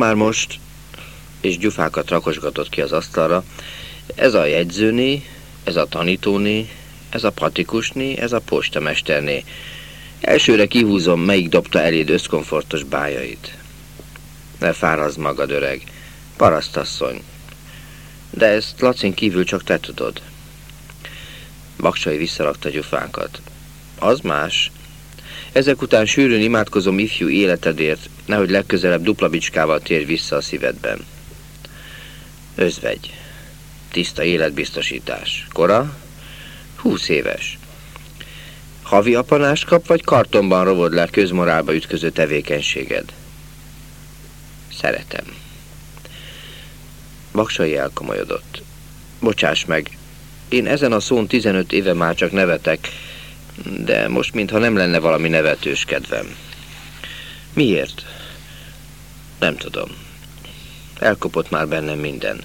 Már most, és gyufákat rakosgatott ki az asztalra, ez a jegyzőné, ez a tanítóné, ez a patikusné, ez a postamesterné. Elsőre kihúzom, melyik dobta eléd összkomfortos bájait. Ne fárazd magad, öreg. Parasztasszony. De ezt Lacin kívül csak te tudod. Baksai visszarakta gyufánkat. Az más. Ezek után sűrűn imádkozom ifjú életedért, nehogy legközelebb dupla bicskával térj vissza a szívedben. Özvegy. Tiszta életbiztosítás. Kora? Húsz éves. Havi apanást kap, vagy kartonban rovod le közmorálba ütköző tevékenységed? Szeretem. Baksai elkomolyodott. Bocsáss meg, én ezen a szón 15 éve már csak nevetek, de most mintha nem lenne valami nevetős kedvem. Miért? Nem tudom. Elkopott már bennem minden.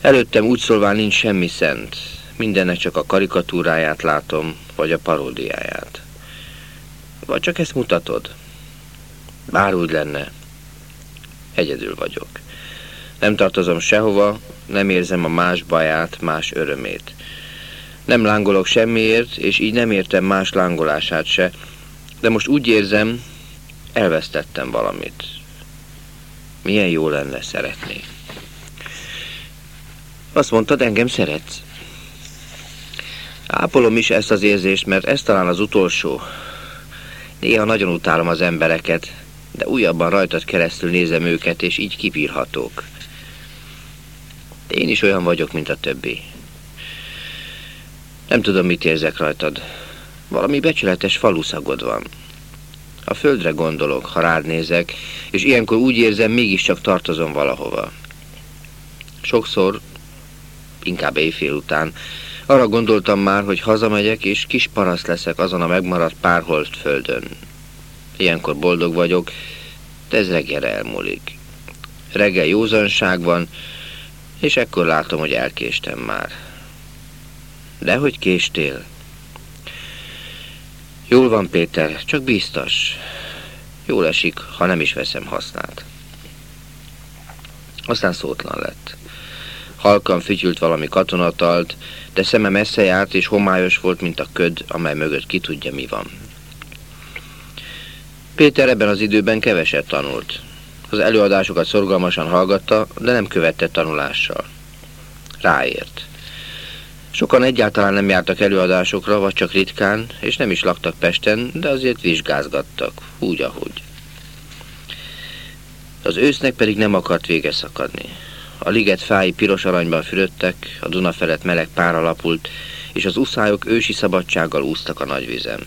Előttem úgy szólván nincs semmi szent. Mindennek csak a karikatúráját látom, vagy a paródiáját. Vagy csak ezt mutatod. Bár úgy lenne. Egyedül vagyok. Nem tartozom sehova, nem érzem a más baját, más örömét. Nem lángolok semmiért, és így nem értem más lángolását se, de most úgy érzem, elvesztettem valamit. Milyen jó lenne szeretni. Azt mondtad, engem szeretsz. Ápolom is ezt az érzést, mert ez talán az utolsó. Néha nagyon utálom az embereket, de újabban rajtad keresztül nézem őket, és így kibírhatók. Én is olyan vagyok, mint a többi. Nem tudom, mit érzek rajtad. Valami becsületes faluszagod van. A földre gondolok, ha rád nézek, és ilyenkor úgy érzem, mégiscsak tartozom valahova. Sokszor, inkább éjfél után, arra gondoltam már, hogy hazamegyek, és kis paraszt leszek azon a megmaradt pár holt földön. Ilyenkor boldog vagyok, de ez reggel elmúlik. Reggel józanság van, és ekkor látom, hogy elkéstem már. Dehogy késtél? Jól van, Péter, csak biztos. Jól esik, ha nem is veszem hasznát. Aztán szótlan lett. Halkan fütyült valami katonatalt, de szeme messze járt és homályos volt, mint a köd, amely mögött ki tudja, mi van. Péter ebben az időben keveset tanult. Az előadásokat szorgalmasan hallgatta, de nem követte tanulással. Ráért. Sokan egyáltalán nem jártak előadásokra, vagy csak ritkán, és nem is laktak Pesten, de azért vizsgázgattak, úgy, ahogy. Az ősznek pedig nem akart vége szakadni. A liget fái piros aranyban fürödtek, a Duna felett meleg pár alapult, és az uszályok ősi szabadsággal úsztak a nagyvizem.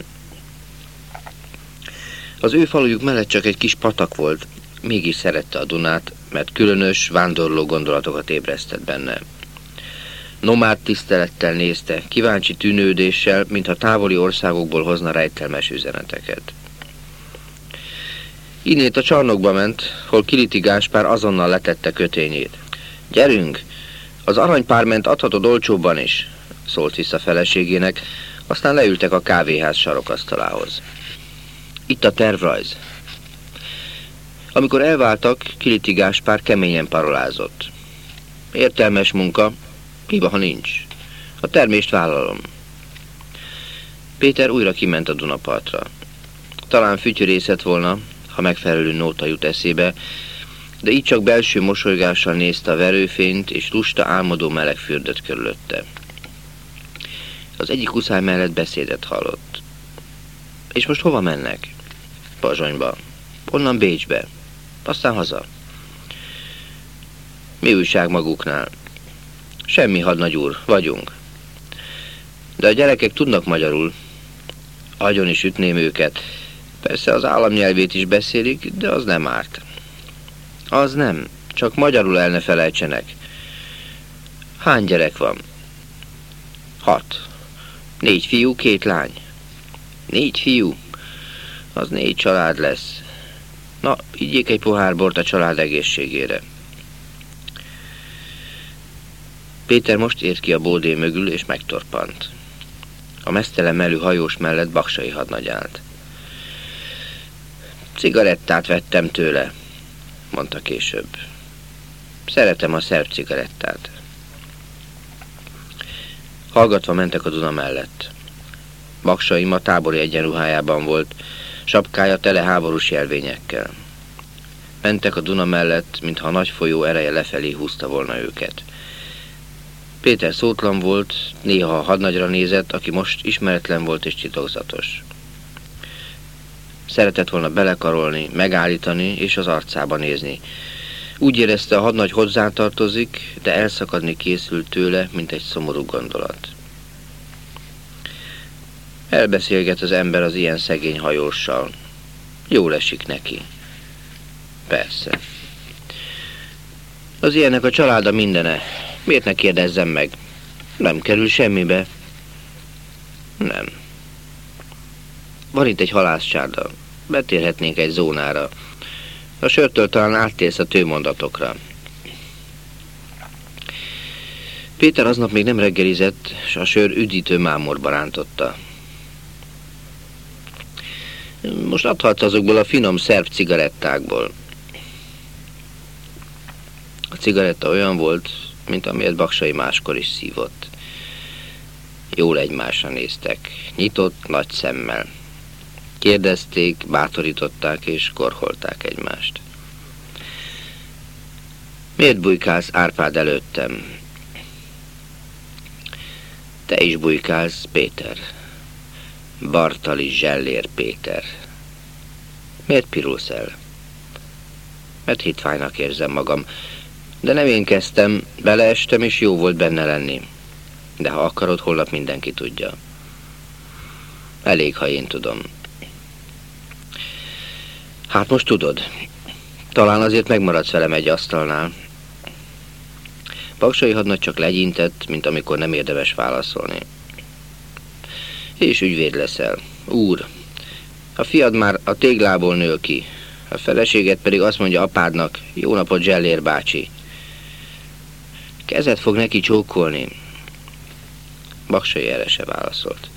Az ő falujuk mellett csak egy kis patak volt, mégis szerette a Dunát, mert különös, vándorló gondolatokat ébresztett benne. Nomád tisztelettel nézte, kíváncsi tűnődéssel, mintha távoli országokból hozna rejtelmes üzeneteket. Innét a csarnokba ment, hol Kiliti Gáspár azonnal letette kötényét. Gyerünk! Az aranypárment adhatod olcsóbban is, szólt vissza feleségének, aztán leültek a kávéház sarokasztalához. Itt a tervrajz. Amikor elváltak, Kiliti Gáspár keményen parolázott. Értelmes munka, Hiba, ha nincs. A termést vállalom. Péter újra kiment a Dunapartra. Talán fütyörészet volna, ha megfelelő nóta jut eszébe, de így csak belső mosolygással nézte a verőfényt, és lusta álmodó meleg fürdött körülötte. Az egyik uszály mellett beszédet hallott. És most hova mennek? Pazsonyba. Onnan Bécsbe. Aztán haza. Mi újság maguknál? Semmi, hadnagy úr, vagyunk. De a gyerekek tudnak magyarul. Agyon is ütném őket. Persze az államnyelvét is beszélik, de az nem árt. Az nem, csak magyarul el ne felejtsenek. Hány gyerek van? Hat. Négy fiú, két lány. Négy fiú? Az négy család lesz. Na, igyék egy pohár bort a család egészségére. Péter most ért ki a bódé mögül, és megtorpant. A mesztelen melű hajós mellett baksai hadnagy állt. Cigarettát vettem tőle, mondta később. Szeretem a szerb cigarettát. Hallgatva mentek a Duna mellett. Baksaim a tábori egyenruhájában volt, sapkája tele háborús jelvényekkel. Mentek a Duna mellett, mintha a nagy folyó ereje lefelé húzta volna őket. Péter szótlan volt, néha a hadnagyra nézett, aki most ismeretlen volt és titokzatos. Szeretett volna belekarolni, megállítani és az arcába nézni. Úgy érezte, a hadnagy hozzátartozik, de elszakadni készült tőle, mint egy szomorú gondolat. Elbeszélget az ember az ilyen szegény hajóssal. Jól esik neki. Persze. Az ilyenek a családa mindene. Miért ne kérdezzem meg? Nem kerül semmibe. Nem. Van itt egy halászcsárda. Betérhetnénk egy zónára. A sörtől talán áttérsz a tőmondatokra. Péter aznap még nem reggelizett, és a sör üdítő mámorba rántotta. Most adhatsz azokból a finom szerb cigarettákból. A cigaretta olyan volt, mint amilyet Baksai máskor is szívott. Jól egymásra néztek, nyitott nagy szemmel. Kérdezték, bátorították és korholták egymást. Miért bujkálsz Árpád előttem? Te is bujkálsz, Péter. Bartali Zsellér Péter. Miért pirulsz el? Mert hitványnak érzem magam, de nem én kezdtem, beleestem, és jó volt benne lenni. De ha akarod, holnap mindenki tudja. Elég, ha én tudom. Hát most tudod. Talán azért megmaradsz velem egy asztalnál. Paksai hadnagy csak legyintett, mint amikor nem érdemes válaszolni. És ügyvéd leszel. Úr, a fiad már a téglából nő ki, a feleséget pedig azt mondja apádnak, jó napot Zsellér bácsi. Kezet fog neki csókolni. Baksai erre se válaszolt.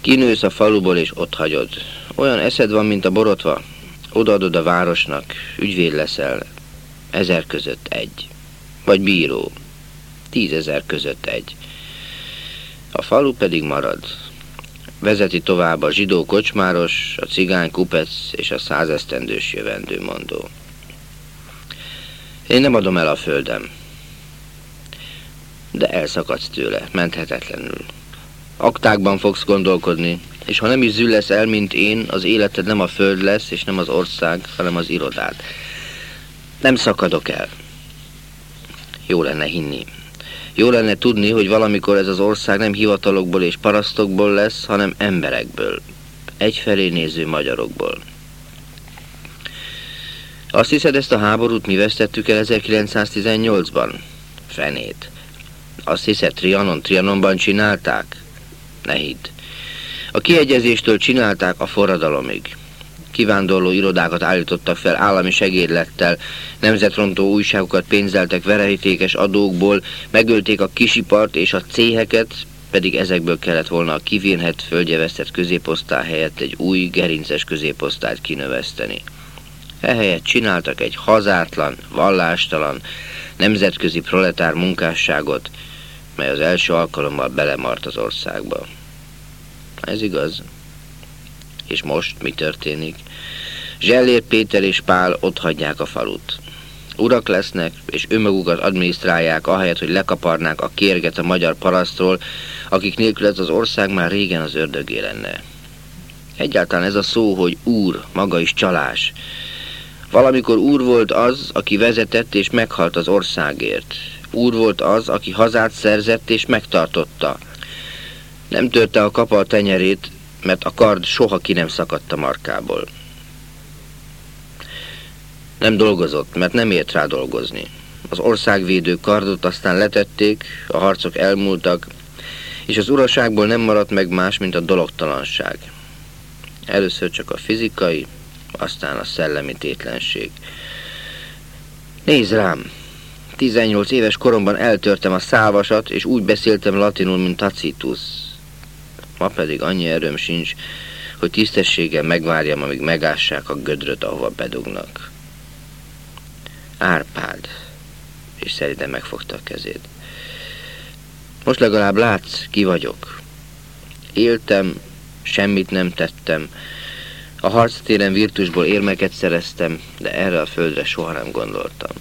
Kinősz a faluból és ott hagyod. Olyan eszed van, mint a borotva. Odaadod a városnak, ügyvéd leszel. Ezer között egy. Vagy bíró. Tízezer között egy. A falu pedig marad. Vezeti tovább a zsidó kocsmáros, a cigány kupec és a százesztendős jövendő mondó. Én nem adom el a földem de elszakadsz tőle, menthetetlenül. Aktákban fogsz gondolkodni, és ha nem is züllesz el, mint én, az életed nem a föld lesz, és nem az ország, hanem az irodád. Nem szakadok el. Jó lenne hinni. Jó lenne tudni, hogy valamikor ez az ország nem hivatalokból és parasztokból lesz, hanem emberekből, egyfelé néző magyarokból. Azt hiszed, ezt a háborút mi vesztettük el 1918-ban? Fenét. Azt hiszed, Trianon Trianonban csinálták? Ne hidd. A kiegyezéstől csinálták a forradalomig. Kivándorló irodákat állítottak fel állami segédlettel, nemzetrontó újságokat pénzeltek verejtékes adókból, megölték a kisipart és a céheket, pedig ezekből kellett volna a kivénhet földjevesztett középosztály helyett egy új gerinces középosztályt kinöveszteni. Ehelyett csináltak egy hazátlan, vallástalan, nemzetközi proletár munkásságot, mely az első alkalommal belemart az országba. Ez igaz. És most mi történik? Zsellér Péter és Pál ott hagyják a falut. Urak lesznek, és önmagukat adminisztrálják, ahelyett, hogy lekaparnák a kérget a magyar parasztról, akik nélkül ez az ország már régen az ördögé lenne. Egyáltalán ez a szó, hogy úr, maga is csalás. Valamikor úr volt az, aki vezetett és meghalt az országért. Úr volt az, aki hazát szerzett és megtartotta. Nem törte a kapa a tenyerét, mert a kard soha ki nem szakadt a markából. Nem dolgozott, mert nem ért rá dolgozni. Az országvédő kardot aztán letették, a harcok elmúltak, és az uraságból nem maradt meg más, mint a dologtalanság. Először csak a fizikai, aztán a szellemi tétlenség. Nézd rám! 18 éves koromban eltörtem a szálvasat, és úgy beszéltem latinul, mint Tacitus. Ma pedig annyi erőm sincs, hogy tisztességgel megvárjam, amíg megássák a gödröt, ahova bedugnak. Árpád, és szerintem megfogta a kezét. Most legalább látsz, ki vagyok. Éltem, semmit nem tettem. A harctéren virtusból érmeket szereztem, de erre a földre soha nem gondoltam.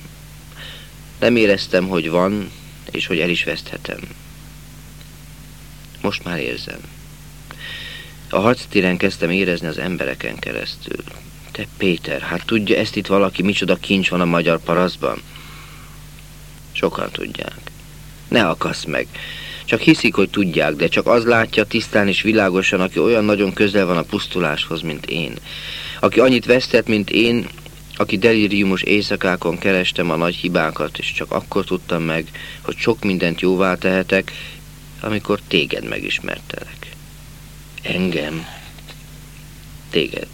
Nem éreztem, hogy van, és hogy el is veszthetem. Most már érzem. A harctéren kezdtem érezni az embereken keresztül. Te Péter, hát tudja ezt itt valaki, micsoda kincs van a magyar paraszban? Sokan tudják. Ne akasz meg. Csak hiszik, hogy tudják, de csak az látja tisztán és világosan, aki olyan nagyon közel van a pusztuláshoz, mint én. Aki annyit vesztett, mint én, aki delíriumos éjszakákon kerestem a nagy hibákat, és csak akkor tudtam meg, hogy sok mindent jóvá tehetek, amikor téged megismertelek. Engem. Téged.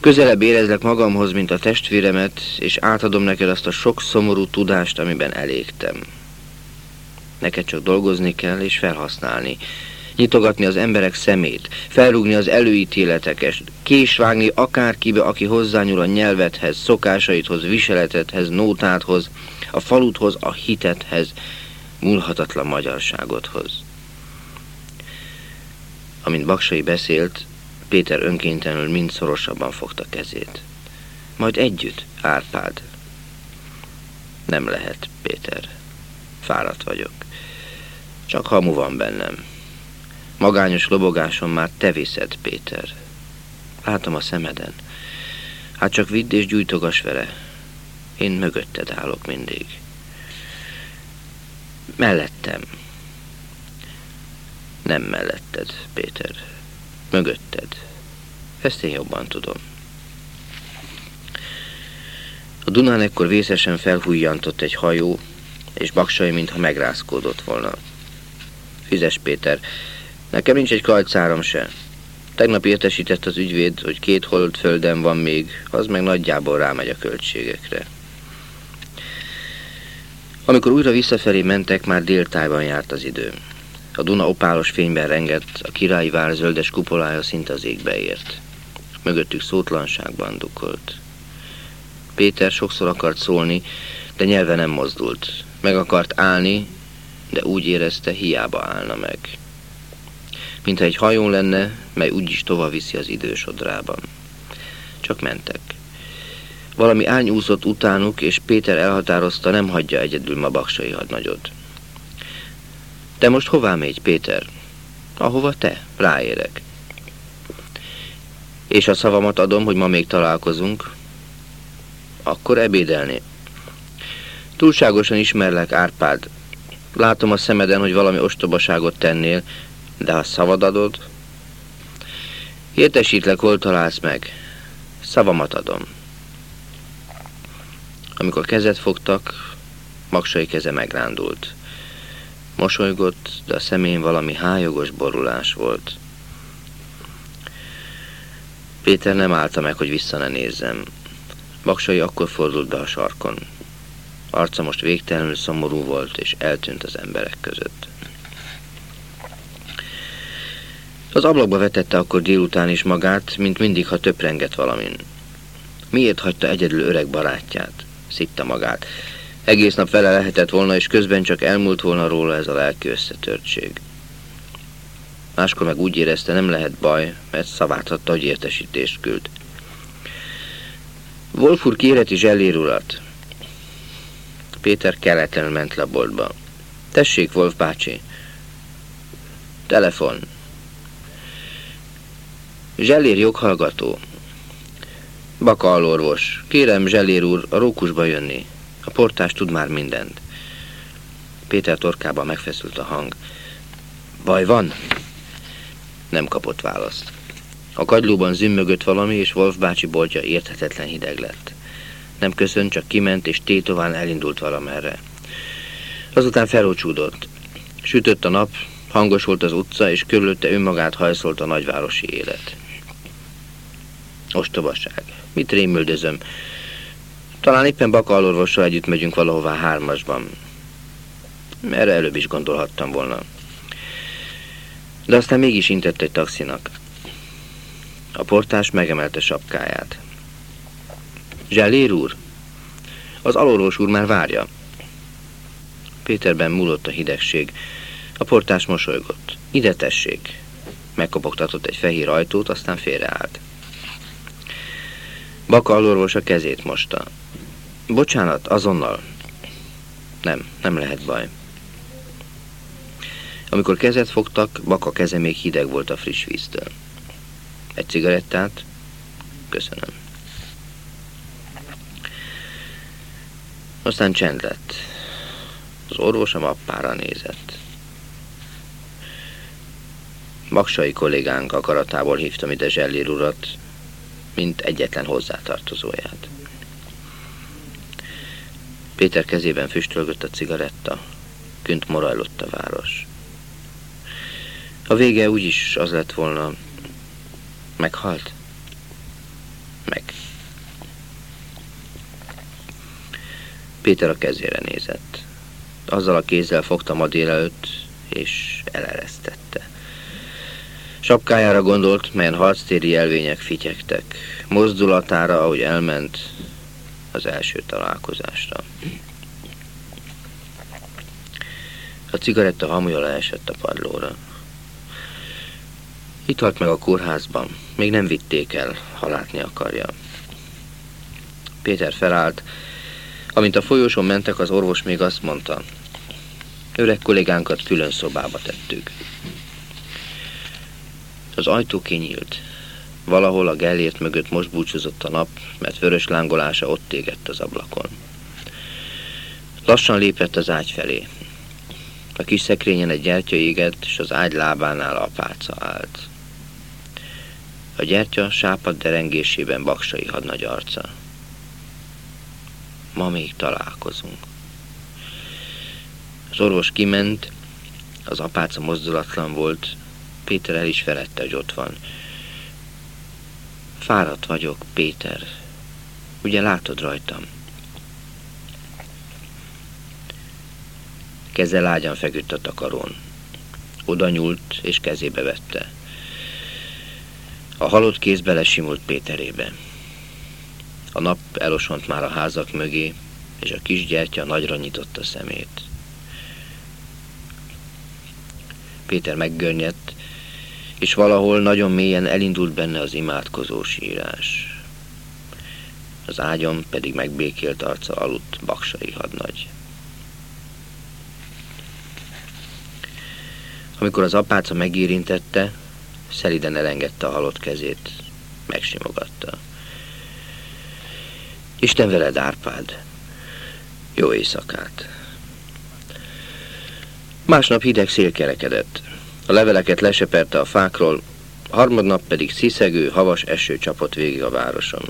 Közelebb érezlek magamhoz, mint a testvéremet, és átadom neked azt a sok szomorú tudást, amiben elégtem. Neked csak dolgozni kell és felhasználni. Nyitogatni az emberek szemét, felrúgni az előítéleteket, késvágni akárkibe, aki hozzányúl a nyelvethez, szokásaidhoz, viseletethez, nótádhoz, a faludhoz, a hitethez, múlhatatlan magyarságodhoz. Amint Baksai beszélt, Péter önkéntelenül mind szorosabban fogta kezét. Majd együtt, Árpád. Nem lehet, Péter. Fáradt vagyok. Csak hamu van bennem. Magányos lobogáson már te viszed, Péter. Látom a szemeden. Hát csak vidd és gyújtogass vele. Én mögötted állok mindig. Mellettem. Nem melletted, Péter. Mögötted. Ezt én jobban tudom. A Dunán ekkor vészesen felhújjantott egy hajó, és Baksai mintha megrázkódott volna. Fizes Péter, nekem nincs egy kalcárom se. Tegnap értesített az ügyvéd, hogy két hold földem van még, az meg nagyjából rámegy a költségekre. Amikor újra visszafelé mentek, már déltájban járt az idő. A Duna opálos fényben rengett, a királyi vár zöldes kupolája szinte az égbe ért. Mögöttük szótlanságban dukolt. Péter sokszor akart szólni, de nyelve nem mozdult. Meg akart állni, de úgy érezte, hiába állna meg. Mintha egy hajón lenne, mely úgyis tovább viszi az idősodrában. Csak mentek. Valami ány úszott utánuk, és Péter elhatározta, nem hagyja egyedül ma baksai hadnagyot. Te most hová mégy, Péter? Ahova te, ráérek. És a szavamat adom, hogy ma még találkozunk. Akkor ebédelni. Túlságosan ismerlek, Árpád. Látom a szemeden, hogy valami ostobaságot tennél, de ha szavad adod... Értesítlek, hol találsz meg. Szavamat adom. Amikor kezet fogtak, Magsai keze megrándult. Mosolygott, de a szemén valami hájogos borulás volt. Péter nem állta meg, hogy vissza ne nézzem. Magsai akkor fordult be a sarkon. Arca most végtelenül szomorú volt, és eltűnt az emberek között. Az ablakba vetette akkor délután is magát, mint mindig, ha töprengett valamin. Miért hagyta egyedül öreg barátját? Szitta magát. Egész nap vele lehetett volna, és közben csak elmúlt volna róla ez a lelki összetörtség. Máskor meg úgy érezte, nem lehet baj, mert szavát adta, hogy értesítést küld. Wolfur kéreti zsellér urat. Péter keletlenül ment le boltba. Tessék, Wolf bácsi. Telefon. Zsellér joghallgató. Baka alorvos. Kérem, Zsellér úr, a rókusba jönni. A portás tud már mindent. Péter torkában megfeszült a hang. Baj van? Nem kapott választ. A kagylóban zümmögött valami, és Wolf bácsi boltja érthetetlen hideg lett. Nem köszönt, csak kiment, és tétován elindult valamerre. Azután felócsúdott. Sütött a nap, hangos volt az utca, és körülötte önmagát hajszolt a nagyvárosi élet. Ostobaság. Mit rémüldözöm? Talán éppen bakalorvossal együtt megyünk valahová hármasban. Erre előbb is gondolhattam volna. De aztán mégis intett egy taxinak. A portás megemelte sapkáját. Zsellér úr? Az alorvos úr már várja. Péterben múlott a hidegség. A portás mosolygott. Ide tessék. Megkopogtatott egy fehér ajtót, aztán félreállt. Baka alorvos a kezét mosta. Bocsánat, azonnal. Nem, nem lehet baj. Amikor kezet fogtak, Baka keze még hideg volt a friss víztől. Egy cigarettát? Köszönöm. Aztán csend lett. Az orvos a mappára nézett. Maksai kollégánk akaratából hívtam ide Zsellér urat, mint egyetlen hozzátartozóját. Péter kezében füstölgött a cigaretta, künt morajlott a város. A vége úgyis az lett volna, meghalt? Meg. Péter a kezére nézett. Azzal a kézzel fogta ma délelőtt, és eleresztette. Sapkájára gondolt, melyen harctéri jelvények fityegtek. Mozdulatára, ahogy elment az első találkozásra. A cigaretta hamuja leesett a padlóra. Itt halt meg a kórházban. Még nem vitték el, ha látni akarja. Péter felállt. Amint a folyóson mentek, az orvos még azt mondta. Öreg kollégánkat külön szobába tettük. Az ajtó kinyílt. Valahol a gellért mögött most búcsúzott a nap, mert vörös lángolása ott égett az ablakon. Lassan lépett az ágy felé. A kis szekrényen egy gyertya égett, és az ágy lábánál apáca állt. A gyertya sápad derengésében baksai hadnagy arca. Ma még találkozunk. Az orvos kiment, az apáca mozdulatlan volt, Péter el is felette, hogy ott van. Fáradt vagyok, Péter. Ugye látod rajtam? Keze lágyan feküdt a takarón. Oda nyúlt, és kezébe vette. A halott kéz belesimult Péterébe. A nap elosont már a házak mögé, és a kis gyertya nagyra nyitotta szemét. Péter meggörnyedt, és valahol nagyon mélyen elindult benne az imádkozó sírás. Az ágyon pedig megbékélt arca aludt baksai hadnagy. Amikor az apáca megérintette, szeliden elengedte a halott kezét, megsimogatta. Isten veled, Árpád! Jó éjszakát! Másnap hideg szél kerekedett. A leveleket leseperte a fákról, harmadnap pedig sziszegő, havas eső csapott végig a városon.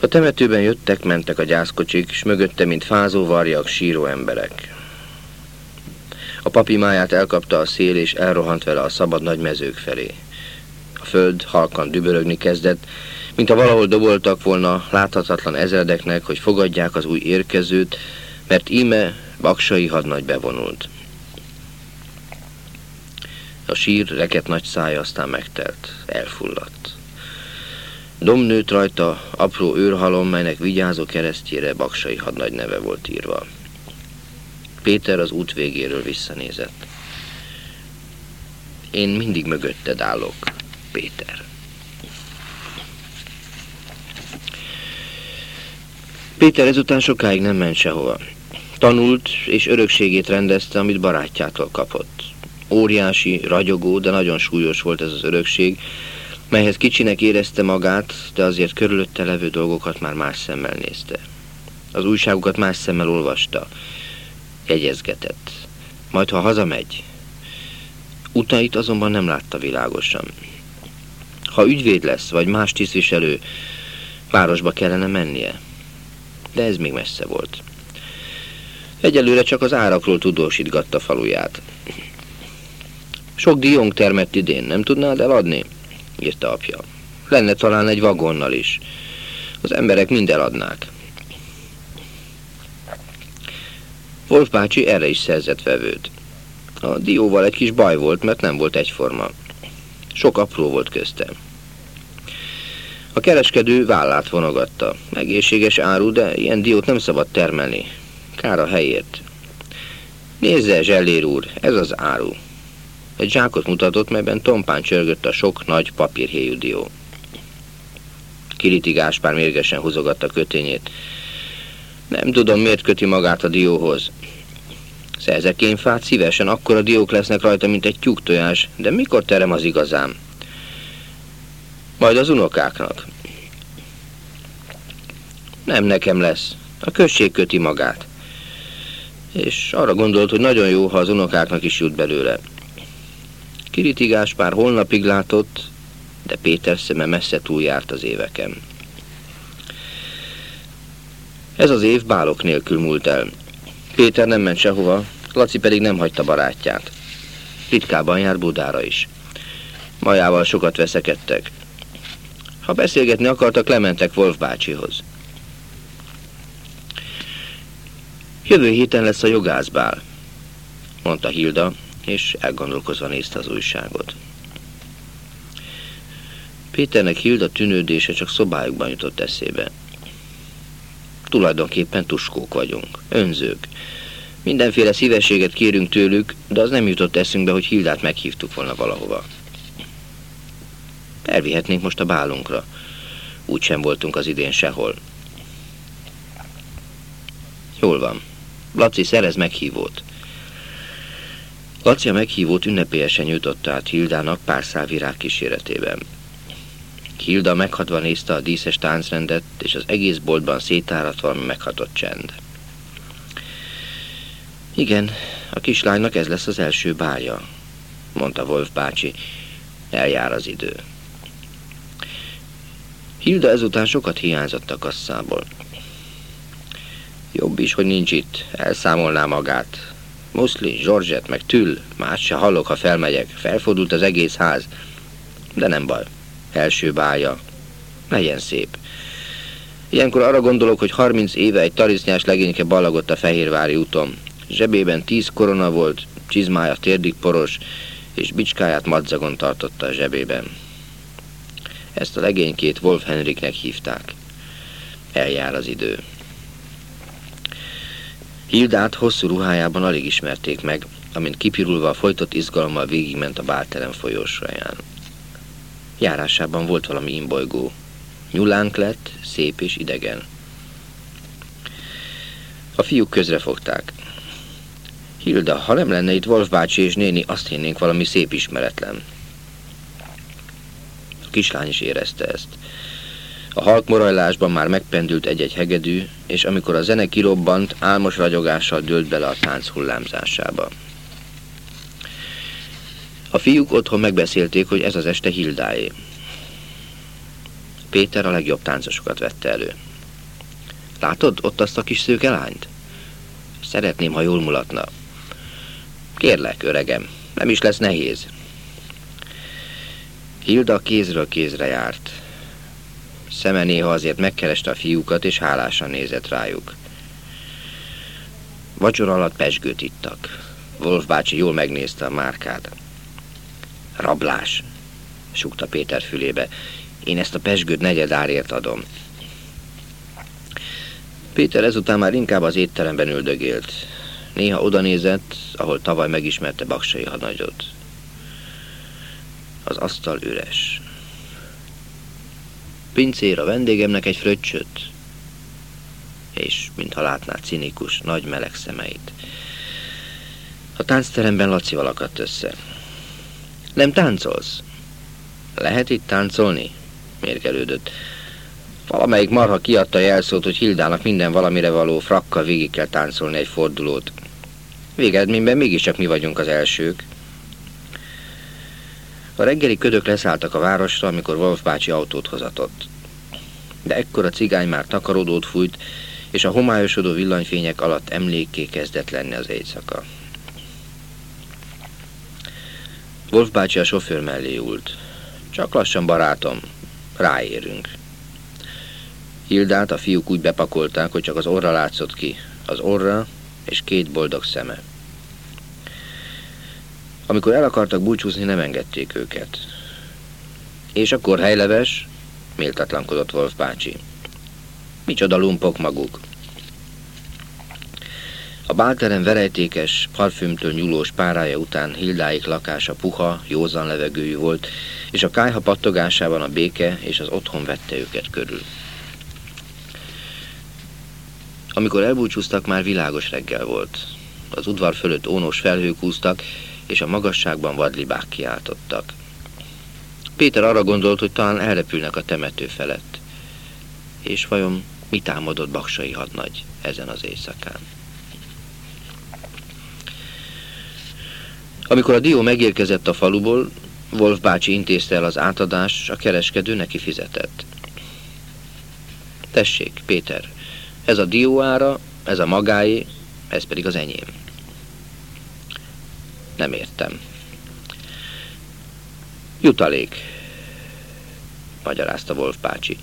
A temetőben jöttek, mentek a gyászkocsik, és mögötte, mint fázó varjak, síró emberek. A papi máját elkapta a szél, és elrohant vele a szabad nagy mezők felé. A föld halkan dübörögni kezdett, mint ha valahol doboltak volna láthatatlan ezredeknek, hogy fogadják az új érkezőt, mert íme baksai hadnagy bevonult. A sír reket nagy szája aztán megtelt, elfulladt. Domnőtt rajta apró őrhalom, melynek vigyázó keresztjére baksai hadnagy neve volt írva. Péter az út végéről visszanézett. Én mindig mögötted állok, Péter. Péter ezután sokáig nem ment sehova. Tanult és örökségét rendezte, amit barátjától kapott. Óriási, ragyogó, de nagyon súlyos volt ez az örökség, melyhez kicsinek érezte magát, de azért körülötte levő dolgokat már más szemmel nézte. Az újságokat más szemmel olvasta, jegyezgetett. Majd, ha hazamegy, utait azonban nem látta világosan. Ha ügyvéd lesz, vagy más tisztviselő, városba kellene mennie. De ez még messze volt. Egyelőre csak az árakról tudósítgatta faluját. Sok diónk termett idén, nem tudnád eladni? írta apja. Lenne talán egy vagonnal is. Az emberek mind eladnák. Wolf bácsi erre is szerzett vevőt. A dióval egy kis baj volt, mert nem volt egyforma. Sok apró volt köztem. A kereskedő vállát vonogatta. Egészséges áru, de ilyen diót nem szabad termelni. Kár a helyért. Nézze, Zsellér úr, ez az áru. Egy zsákot mutatott, melyben tompán csörgött a sok nagy papírhéjú dió. Kiriti Gáspár mérgesen húzogatta kötényét. Nem tudom, miért köti magát a dióhoz. Szerzek én fát, szívesen, a diók lesznek rajta, mint egy tyúktojás, de mikor terem az igazám? Majd az unokáknak. Nem nekem lesz. A község köti magát. És arra gondolt, hogy nagyon jó, ha az unokáknak is jut belőle. Kiriti Gáspár holnapig látott, de Péter szeme messze túljárt az éveken. Ez az év bálok nélkül múlt el. Péter nem ment sehova, Laci pedig nem hagyta barátját. Ritkában jár Budára is. Majával sokat veszekedtek. Ha beszélgetni akartak, lementek Wolf bácsihoz. Jövő héten lesz a jogászbál, mondta Hilda, és elgondolkozva nézte az újságot. Péternek Hilda tűnődése csak szobájukban jutott eszébe. Tulajdonképpen tuskók vagyunk, önzők. Mindenféle szívességet kérünk tőlük, de az nem jutott eszünkbe, hogy Hildát meghívtuk volna valahova. Elvihetnénk most a bálunkra. Úgy sem voltunk az idén sehol. Jól van. Laci, szerez meghívót. Laci a meghívót ünnepélyesen nyújtotta át Hildának pár szál virág kíséretében. Hilda meghatva nézte a díszes táncrendet, és az egész boltban szétáradt valami meghatott csend. Igen, a kislánynak ez lesz az első bája, mondta Wolf bácsi. Eljár az idő. Hilda ezután sokat hiányzott a kasszából. Jobb is, hogy nincs itt, elszámolná magát. Muszli, Zsorzset, meg Tül, más se hallok, ha felmegyek. Felfordult az egész ház. De nem baj, első bája. Legyen szép. Ilyenkor arra gondolok, hogy 30 éve egy tarisznyás legényke ballagott a Fehérvári úton. Zsebében tíz korona volt, csizmája térdig poros, és bicskáját madzagon tartotta a zsebében. Ezt a legénykét Wolf Henriknek hívták. Eljár az idő. Hildát hosszú ruhájában alig ismerték meg, amint kipirulva a folytott izgalommal végigment a bálterem folyósaján. Járásában volt valami imbolygó. Nyulánk lett, szép és idegen. A fiúk közrefogták. Hilda, ha nem lenne itt Wolf bácsi és néni, azt hinnénk valami szép ismeretlen. A kislány is érezte ezt. A halk morajlásban már megpendült egy-egy hegedű, és amikor a zene kirobbant, álmos ragyogással dőlt bele a tánc hullámzásába. A fiúk otthon megbeszélték, hogy ez az este Hildáé. Péter a legjobb táncosokat vette elő. Látod ott azt a kis szőke lányt? Szeretném, ha jól mulatna. Kérlek, öregem, nem is lesz nehéz. Hilda kézről kézre járt. Szeme néha azért megkereste a fiúkat, és hálásan nézett rájuk. Vacsor alatt pesgőt ittak. Wolf bácsi jól megnézte a márkát. Rablás, sukta Péter fülébe. Én ezt a pesgőt negyed árért adom. Péter ezután már inkább az étteremben üldögélt. Néha odanézett, ahol tavaly megismerte Baksai hadnagyot. Az asztal üres. Pincér a vendégemnek egy fröccsöt, és mintha látná cinikus, nagy meleg szemeit. A táncteremben Laci valakadt össze. Nem táncolsz? Lehet itt táncolni? Mérgelődött. Valamelyik marha kiadta jelszót, hogy Hildának minden valamire való frakka végig kell táncolni egy fordulót. Végeredményben mégiscsak mi vagyunk az elsők. A reggeli ködök leszálltak a városra, amikor Wolf bácsi autót hozatott. De ekkor a cigány már takarodót fújt, és a homályosodó villanyfények alatt emlékké kezdett lenni az éjszaka. Wolf bácsi a sofőr mellé ült. Csak lassan, barátom, ráérünk. Hildát a fiúk úgy bepakolták, hogy csak az orra látszott ki. Az orra és két boldog szeme. Amikor el akartak búcsúzni, nem engedték őket. És akkor helyleves, méltatlankodott Wolf bácsi. Micsoda lumpok maguk. A bálterem verejtékes, parfümtől nyúlós párája után Hildáik lakása puha, józan levegőjű volt, és a kájha pattogásában a béke és az otthon vette őket körül. Amikor elbúcsúztak, már világos reggel volt. Az udvar fölött ónos felhők húztak, és a magasságban vadlibák kiáltottak. Péter arra gondolt, hogy talán elrepülnek a temető felett. És vajon mi támadott Baksai hadnagy ezen az éjszakán? Amikor a dió megérkezett a faluból, Wolf bácsi intézte el az átadást, a kereskedő neki fizetett. Tessék, Péter, ez a dió ára, ez a magáé, ez pedig az enyém. Nem értem. Jutalék, magyarázta Wolf bácsi.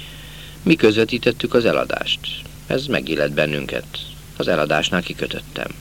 Mi közvetítettük az eladást. Ez megillet bennünket. Az eladásnál kikötöttem.